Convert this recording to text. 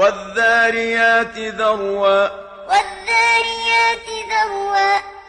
وَالذَّارِيَاتِ ذَرْوًا